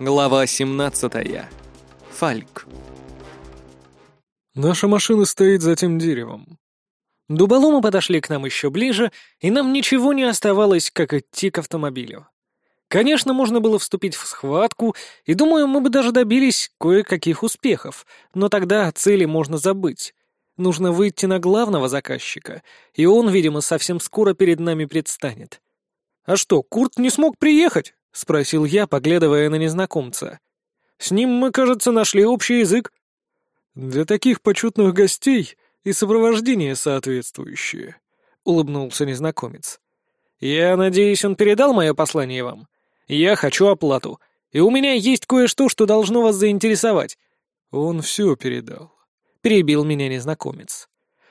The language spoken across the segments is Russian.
Глава 17. Фальк. Наша машина стоит за тем деревом. Дуболомы подошли к нам еще ближе, и нам ничего не оставалось, как идти к автомобилю. Конечно, можно было вступить в схватку, и, думаю, мы бы даже добились кое-каких успехов, но тогда о цели можно забыть. Нужно выйти на главного заказчика, и он, видимо, совсем скоро перед нами предстанет. «А что, Курт не смог приехать?» — спросил я, поглядывая на незнакомца. «С ним мы, кажется, нашли общий язык». «Для таких почетных гостей и сопровождение соответствующее», — улыбнулся незнакомец. «Я надеюсь, он передал мое послание вам? Я хочу оплату, и у меня есть кое-что, что должно вас заинтересовать». «Он все передал», — перебил меня незнакомец.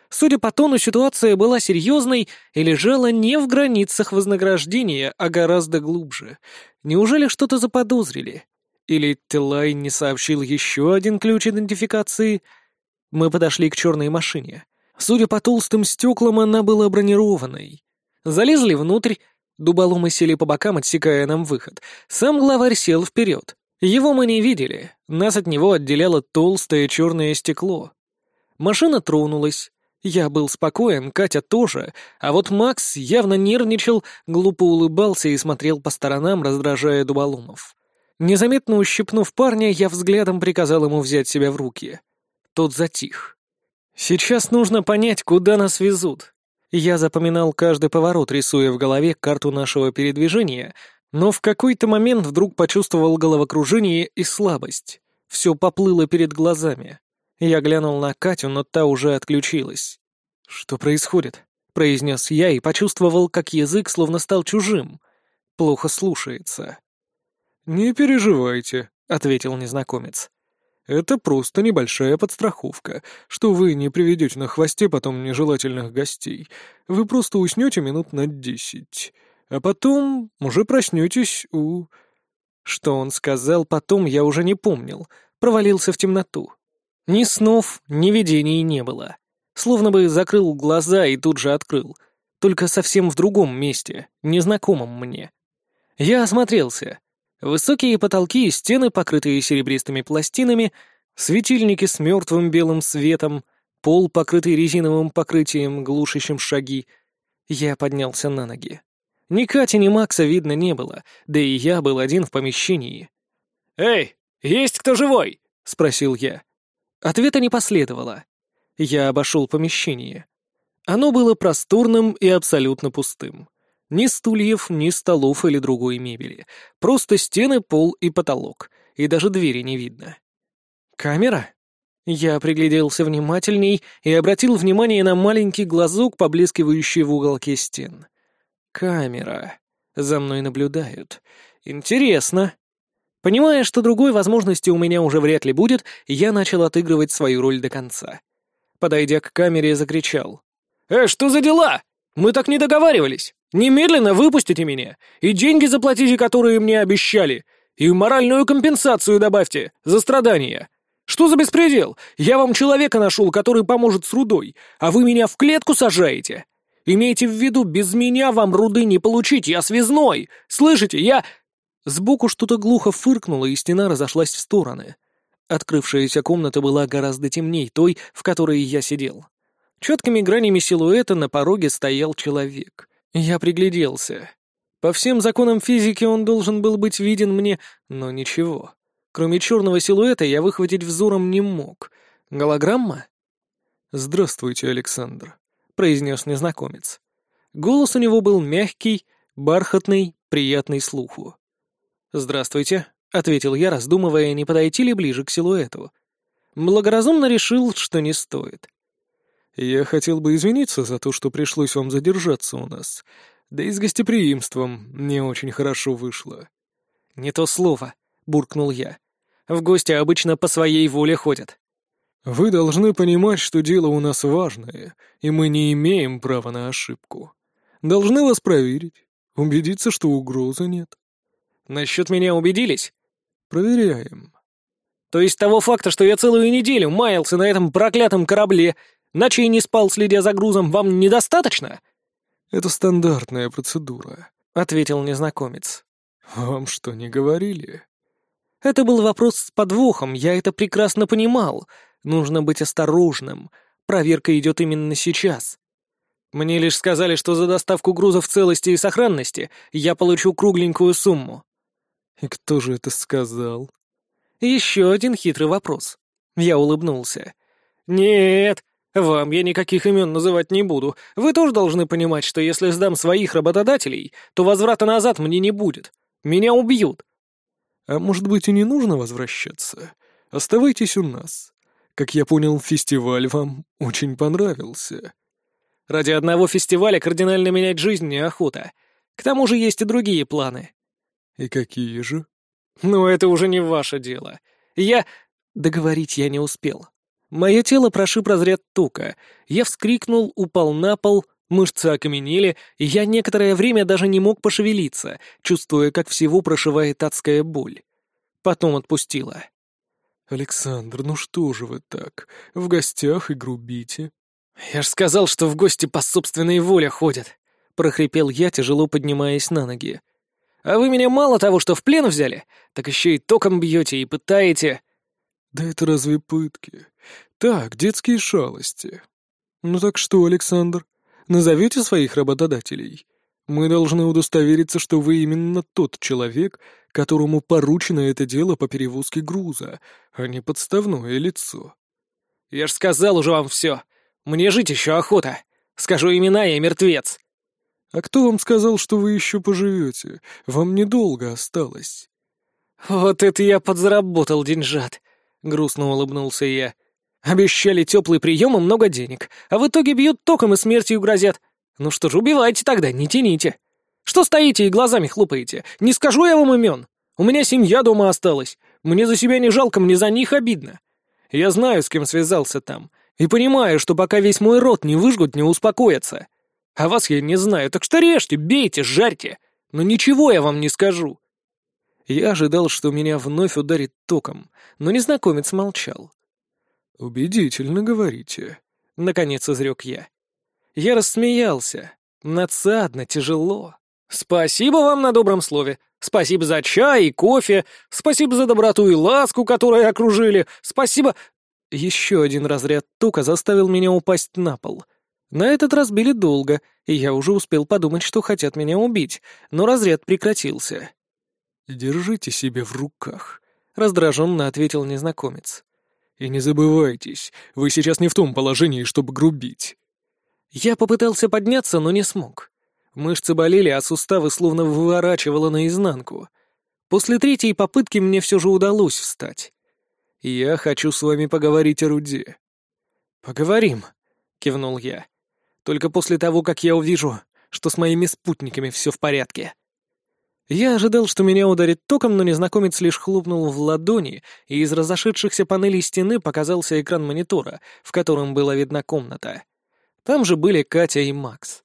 Судя по тону, ситуация была серьезной и лежала не в границах вознаграждения, а гораздо глубже. Неужели что-то заподозрили? Или Телай не сообщил еще один ключ идентификации? Мы подошли к черной машине. Судя по толстым стеклам, она была бронированной. Залезли внутрь, дуболомы сели по бокам, отсекая нам выход. Сам главарь сел вперед. Его мы не видели, нас от него отделяло толстое черное стекло. Машина тронулась. Я был спокоен, Катя тоже, а вот Макс явно нервничал, глупо улыбался и смотрел по сторонам, раздражая дуболомов. Незаметно ущипнув парня, я взглядом приказал ему взять себя в руки. Тот затих. Сейчас нужно понять, куда нас везут. Я запоминал каждый поворот, рисуя в голове карту нашего передвижения, но в какой-то момент вдруг почувствовал головокружение и слабость. Все поплыло перед глазами. Я глянул на Катю, но та уже отключилась. «Что происходит?» — произнес я и почувствовал, как язык словно стал чужим. Плохо слушается. «Не переживайте», — ответил незнакомец. «Это просто небольшая подстраховка, что вы не приведете на хвосте потом нежелательных гостей. Вы просто уснете минут на десять, а потом уже проснетесь у...» Что он сказал потом, я уже не помнил. Провалился в темноту. Ни снов, ни видений не было. Словно бы закрыл глаза и тут же открыл. Только совсем в другом месте, незнакомом мне. Я осмотрелся. Высокие потолки и стены, покрытые серебристыми пластинами, светильники с мертвым белым светом, пол, покрытый резиновым покрытием, глушащим шаги. Я поднялся на ноги. Ни Кати, ни Макса видно не было, да и я был один в помещении. «Эй, есть кто живой?» — спросил я. Ответа не последовало. Я обошел помещение. Оно было просторным и абсолютно пустым. Ни стульев, ни столов или другой мебели. Просто стены, пол и потолок. И даже двери не видно. Камера? Я пригляделся внимательней и обратил внимание на маленький глазок, поблескивающий в уголке стен. Камера. За мной наблюдают. Интересно. Понимая, что другой возможности у меня уже вряд ли будет, я начал отыгрывать свою роль до конца. Подойдя к камере, закричал. «Э, что за дела? Мы так не договаривались! Немедленно выпустите меня! И деньги заплатите, которые мне обещали! И моральную компенсацию добавьте за страдания! Что за беспредел? Я вам человека нашел, который поможет с рудой, а вы меня в клетку сажаете! Имейте в виду, без меня вам руды не получить, я связной! Слышите, я...» Сбоку что-то глухо фыркнуло, и стена разошлась в стороны. Открывшаяся комната была гораздо темней той, в которой я сидел. Четкими гранями силуэта на пороге стоял человек. Я пригляделся. По всем законам физики он должен был быть виден мне, но ничего. Кроме черного силуэта я выхватить взором не мог. Голограмма? «Здравствуйте, Александр», — произнес незнакомец. Голос у него был мягкий, бархатный, приятный слуху. «Здравствуйте», — ответил я, раздумывая, не подойти ли ближе к силуэту. Благоразумно решил, что не стоит. «Я хотел бы извиниться за то, что пришлось вам задержаться у нас. Да и с гостеприимством не очень хорошо вышло». «Не то слово», — буркнул я. «В гости обычно по своей воле ходят». «Вы должны понимать, что дело у нас важное, и мы не имеем права на ошибку. Должны вас проверить, убедиться, что угрозы нет. Насчет меня убедились? Проверяем. То есть того факта, что я целую неделю маялся на этом проклятом корабле, ночей не спал, следя за грузом, вам недостаточно? Это стандартная процедура, ответил незнакомец. Вам что, не говорили? Это был вопрос с подвохом, я это прекрасно понимал. Нужно быть осторожным. Проверка идет именно сейчас. Мне лишь сказали, что за доставку груза в целости и сохранности я получу кругленькую сумму. И кто же это сказал? Еще один хитрый вопрос. Я улыбнулся. Нет, вам я никаких имен называть не буду. Вы тоже должны понимать, что если сдам своих работодателей, то возврата назад мне не будет. Меня убьют. А может быть и не нужно возвращаться? Оставайтесь у нас. Как я понял, фестиваль вам очень понравился. Ради одного фестиваля кардинально менять жизнь неохота. К тому же есть и другие планы. И какие же? Ну, это уже не ваше дело. Я... Договорить я не успел. Мое тело прошиб разряд тока. Я вскрикнул, упал на пол, мышцы окаменели, и я некоторое время даже не мог пошевелиться, чувствуя, как всего прошивает адская боль. Потом отпустила. «Александр, ну что же вы так? В гостях и грубите?» «Я ж сказал, что в гости по собственной воле ходят», — прохрипел я, тяжело поднимаясь на ноги. «А вы меня мало того, что в плен взяли, так еще и током бьете и пытаете...» «Да это разве пытки? Так, детские шалости. Ну так что, Александр, назовете своих работодателей? Мы должны удостовериться, что вы именно тот человек, которому поручено это дело по перевозке груза, а не подставное лицо». «Я ж сказал уже вам все. Мне жить еще охота. Скажу имена, я мертвец». «А кто вам сказал, что вы еще поживете? Вам недолго осталось». «Вот это я подзаработал деньжат», — грустно улыбнулся я. «Обещали теплый прием и много денег, а в итоге бьют током и смертью грозят. Ну что ж, убивайте тогда, не тяните. Что стоите и глазами хлопаете? Не скажу я вам имен. У меня семья дома осталась. Мне за себя не жалко, мне за них обидно. Я знаю, с кем связался там. И понимаю, что пока весь мой род не выжгут, не успокоятся. А вас я не знаю, так что режьте, бейте, жарьте. Но ничего я вам не скажу». Я ожидал, что меня вновь ударит током, но незнакомец молчал. «Убедительно говорите», — наконец изрек я. Я рассмеялся. Надсадно, тяжело. «Спасибо вам на добром слове. Спасибо за чай и кофе. Спасибо за доброту и ласку, которые окружили. Спасибо...» Еще один разряд тука заставил меня упасть на пол. На этот раз били долго, и я уже успел подумать, что хотят меня убить, но разряд прекратился. «Держите себя в руках», — раздраженно ответил незнакомец. «И не забывайтесь, вы сейчас не в том положении, чтобы грубить». Я попытался подняться, но не смог. Мышцы болели, а суставы словно выворачивало наизнанку. После третьей попытки мне все же удалось встать. «Я хочу с вами поговорить о Руде». «Поговорим», — кивнул я. «Только после того, как я увижу, что с моими спутниками все в порядке». Я ожидал, что меня ударит током, но незнакомец лишь хлопнул в ладони, и из разошедшихся панелей стены показался экран монитора, в котором была видна комната. Там же были Катя и Макс.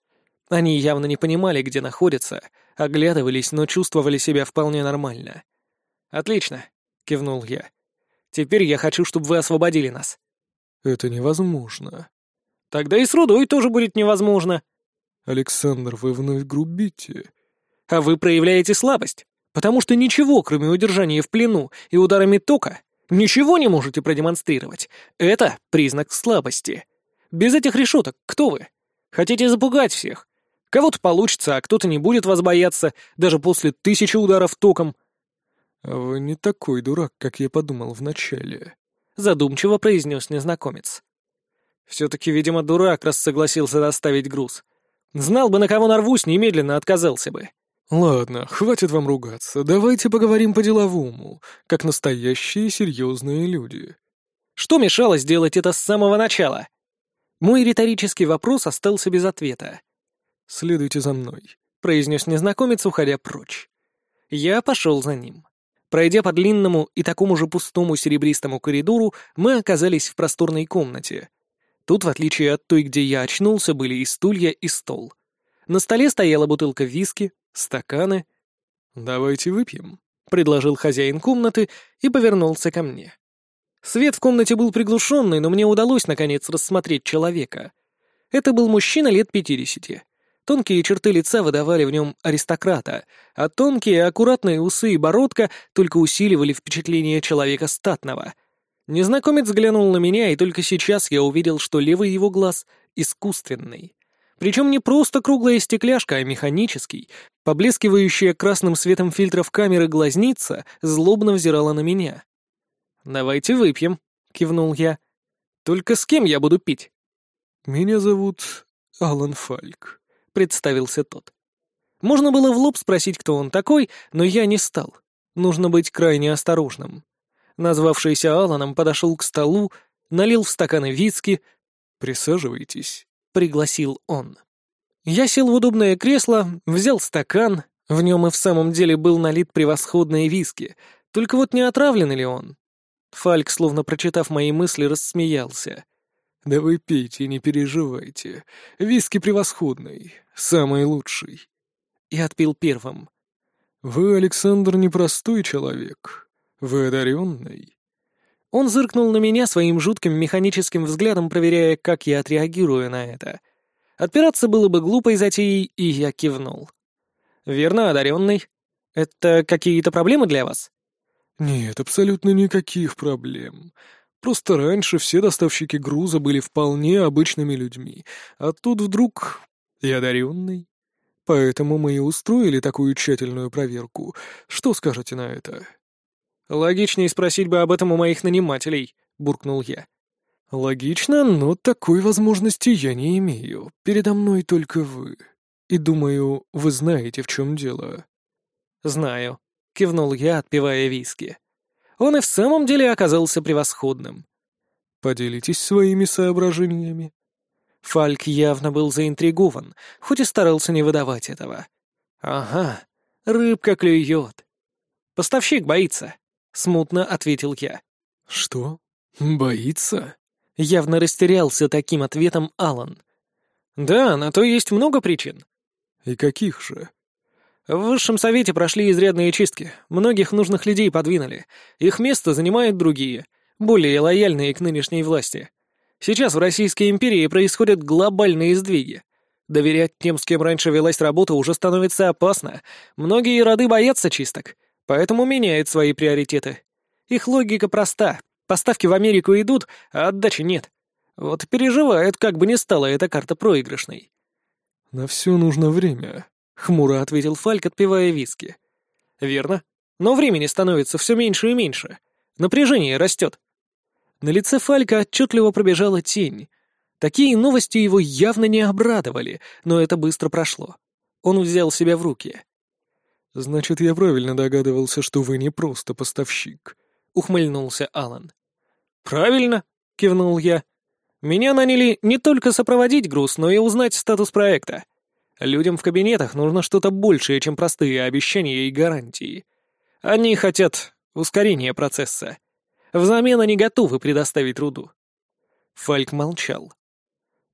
Они явно не понимали, где находятся, оглядывались, но чувствовали себя вполне нормально. «Отлично», — кивнул я. Теперь я хочу, чтобы вы освободили нас». «Это невозможно». «Тогда и с Рудой тоже будет невозможно». «Александр, вы вновь грубите». «А вы проявляете слабость, потому что ничего, кроме удержания в плену и ударами тока, ничего не можете продемонстрировать. Это признак слабости. Без этих решеток кто вы? Хотите запугать всех? Кого-то получится, а кто-то не будет вас бояться, даже после тысячи ударов током. «Вы не такой дурак, как я подумал вначале», — задумчиво произнес незнакомец. «Все-таки, видимо, дурак, раз согласился доставить груз. Знал бы, на кого нарвусь, немедленно отказался бы». «Ладно, хватит вам ругаться. Давайте поговорим по-деловому, как настоящие серьезные люди». Что мешало сделать это с самого начала? Мой риторический вопрос остался без ответа. «Следуйте за мной», — произнес незнакомец, уходя прочь. Я пошел за ним. Пройдя по длинному и такому же пустому серебристому коридору, мы оказались в просторной комнате. Тут, в отличие от той, где я очнулся, были и стулья, и стол. На столе стояла бутылка виски, стаканы. «Давайте выпьем», — предложил хозяин комнаты и повернулся ко мне. Свет в комнате был приглушенный, но мне удалось, наконец, рассмотреть человека. Это был мужчина лет пятидесяти. Тонкие черты лица выдавали в нем аристократа, а тонкие, аккуратные усы и бородка только усиливали впечатление человека статного. Незнакомец глянул на меня, и только сейчас я увидел, что левый его глаз искусственный. Причем не просто круглая стекляшка, а механический, поблескивающая красным светом фильтров камеры глазница, злобно взирала на меня. «Давайте выпьем», — кивнул я. «Только с кем я буду пить?» «Меня зовут Алан Фальк», представился тот. Можно было в лоб спросить, кто он такой, но я не стал. Нужно быть крайне осторожным. Назвавшийся Аланом подошел к столу, налил в стаканы виски. «Присаживайтесь», — пригласил он. Я сел в удобное кресло, взял стакан, в нем и в самом деле был налит превосходные виски, только вот не отравлен ли он? Фальк, словно прочитав мои мысли, рассмеялся. «Да вы пейте, не переживайте. Виски превосходный, самый лучший». И отпил первым. «Вы, Александр, непростой человек. Вы одаренный». Он зыркнул на меня своим жутким механическим взглядом, проверяя, как я отреагирую на это. Отпираться было бы глупой затеей, и я кивнул. «Верно, одаренный. Это какие-то проблемы для вас?» «Нет, абсолютно никаких проблем. Просто раньше все доставщики груза были вполне обычными людьми, а тут вдруг и одаренный. Поэтому мы и устроили такую тщательную проверку. Что скажете на это?» «Логичнее спросить бы об этом у моих нанимателей», — буркнул я. «Логично, но такой возможности я не имею. Передо мной только вы. И думаю, вы знаете, в чем дело». «Знаю», — кивнул я, отпивая виски. Он и в самом деле оказался превосходным. «Поделитесь своими соображениями». Фальк явно был заинтригован, хоть и старался не выдавать этого. «Ага, рыбка клюет». «Поставщик боится», — смутно ответил я. «Что? Боится?» Явно растерялся таким ответом Алан. «Да, на то есть много причин». «И каких же?» В высшем совете прошли изрядные чистки. Многих нужных людей подвинули. Их место занимают другие, более лояльные к нынешней власти. Сейчас в Российской империи происходят глобальные сдвиги. Доверять тем, с кем раньше велась работа, уже становится опасно. Многие роды боятся чисток, поэтому меняют свои приоритеты. Их логика проста. Поставки в Америку идут, а отдачи нет. Вот переживают, как бы ни стала эта карта проигрышной. «На все нужно время», — хмуро ответил Фальк, отпивая виски. «Верно. Но времени становится все меньше и меньше. Напряжение растет». На лице Фалька отчетливо пробежала тень. Такие новости его явно не обрадовали, но это быстро прошло. Он взял себя в руки. «Значит, я правильно догадывался, что вы не просто поставщик», — ухмыльнулся Алан. «Правильно», — кивнул я. «Меня наняли не только сопроводить груз, но и узнать статус проекта. Людям в кабинетах нужно что-то большее, чем простые обещания и гарантии. Они хотят ускорения процесса. Взамен они готовы предоставить руду. Фальк молчал.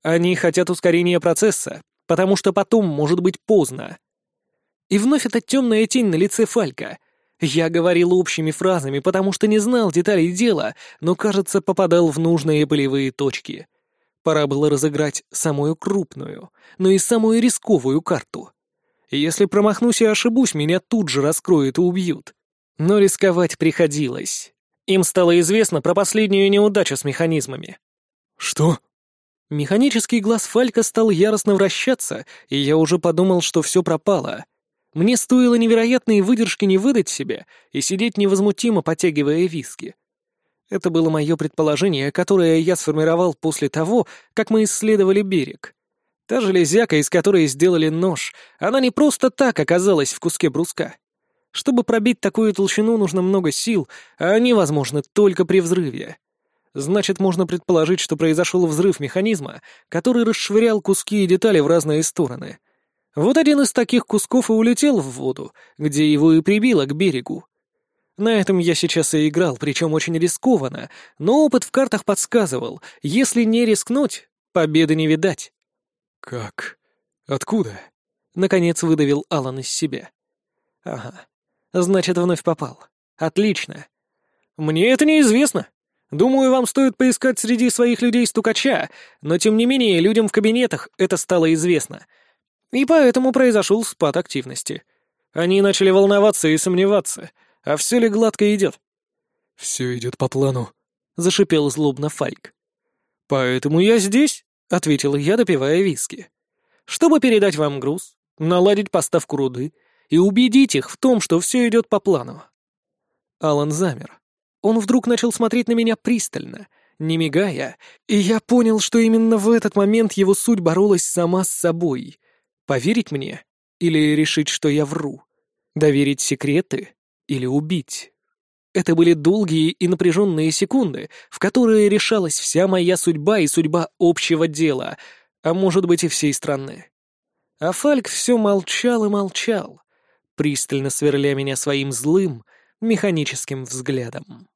Они хотят ускорения процесса, потому что потом может быть поздно. И вновь эта темная тень на лице Фалька. Я говорил общими фразами, потому что не знал деталей дела, но, кажется, попадал в нужные болевые точки — Пора было разыграть самую крупную, но и самую рисковую карту. Если промахнусь и ошибусь, меня тут же раскроют и убьют. Но рисковать приходилось. Им стало известно про последнюю неудачу с механизмами. «Что?» Механический глаз Фалька стал яростно вращаться, и я уже подумал, что все пропало. Мне стоило невероятной выдержки не выдать себя и сидеть невозмутимо, потягивая виски. Это было мое предположение, которое я сформировал после того, как мы исследовали берег. Та железяка, из которой сделали нож, она не просто так оказалась в куске бруска. Чтобы пробить такую толщину, нужно много сил, а они возможны только при взрыве. Значит, можно предположить, что произошел взрыв механизма, который расшвырял куски и детали в разные стороны. Вот один из таких кусков и улетел в воду, где его и прибило к берегу. На этом я сейчас и играл, причем очень рискованно, но опыт в картах подсказывал, если не рискнуть, победы не видать. «Как? Откуда?» — наконец выдавил Алан из себя. «Ага, значит, вновь попал. Отлично. Мне это неизвестно. Думаю, вам стоит поискать среди своих людей стукача, но тем не менее людям в кабинетах это стало известно. И поэтому произошел спад активности. Они начали волноваться и сомневаться, а все ли гладко идет. «Все идет по плану», — зашипел злобно Фальк. «Поэтому я здесь», — ответил я, допивая виски. «Чтобы передать вам груз, наладить поставку руды и убедить их в том, что все идет по плану». Алан замер. Он вдруг начал смотреть на меня пристально, не мигая, и я понял, что именно в этот момент его суть боролась сама с собой. Поверить мне или решить, что я вру? Доверить секреты или убить? Это были долгие и напряженные секунды, в которые решалась вся моя судьба и судьба общего дела, а может быть и всей страны. А Фальк все молчал и молчал, пристально сверля меня своим злым, механическим взглядом.